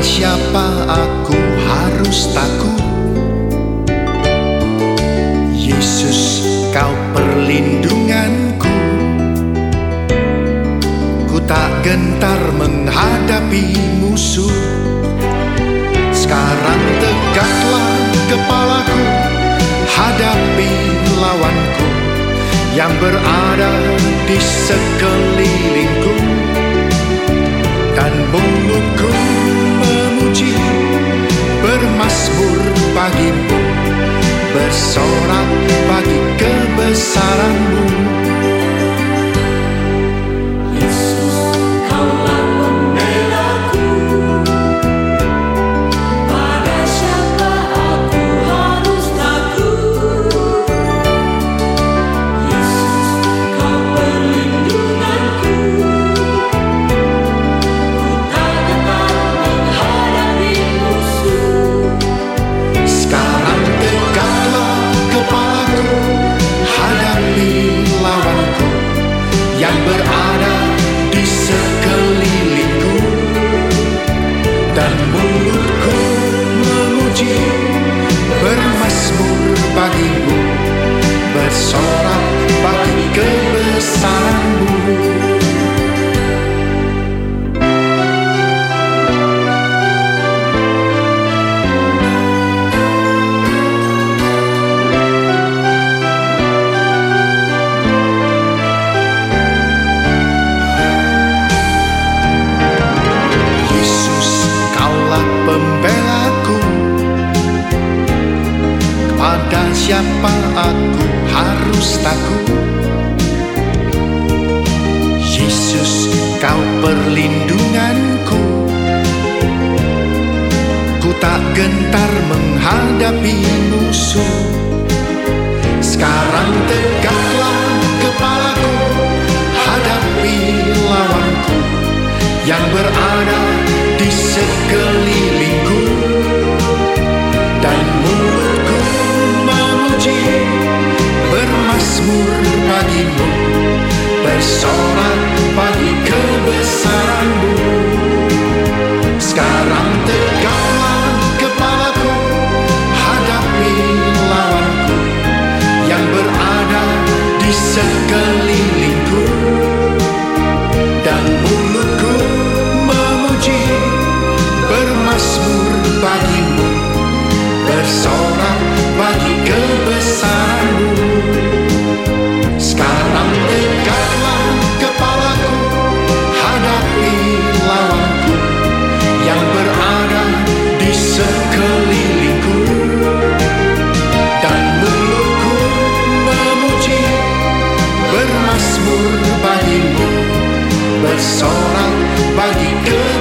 siapa aku harus takut? Yesus kau perlindunganku. Ku tak gentar menghadapi musuh. Sekarang tegaklah kepalaku Hadapi lawanku Yang berada di sekelilingku. Dan mulutku Bersorak bagi kebesaranmu Yesus siapa aku harus takut? Yesus kau perlindunganku. Ku tak gentar menghadapi musuh. Sekarang tegaklah kepalaku Hadapi lawanku yang berada di sekelilingku bersorak bagi kebesaranmu sekarang tegaklah kepalaku hadapi lawanku yang berada di sekelilingku Are you good?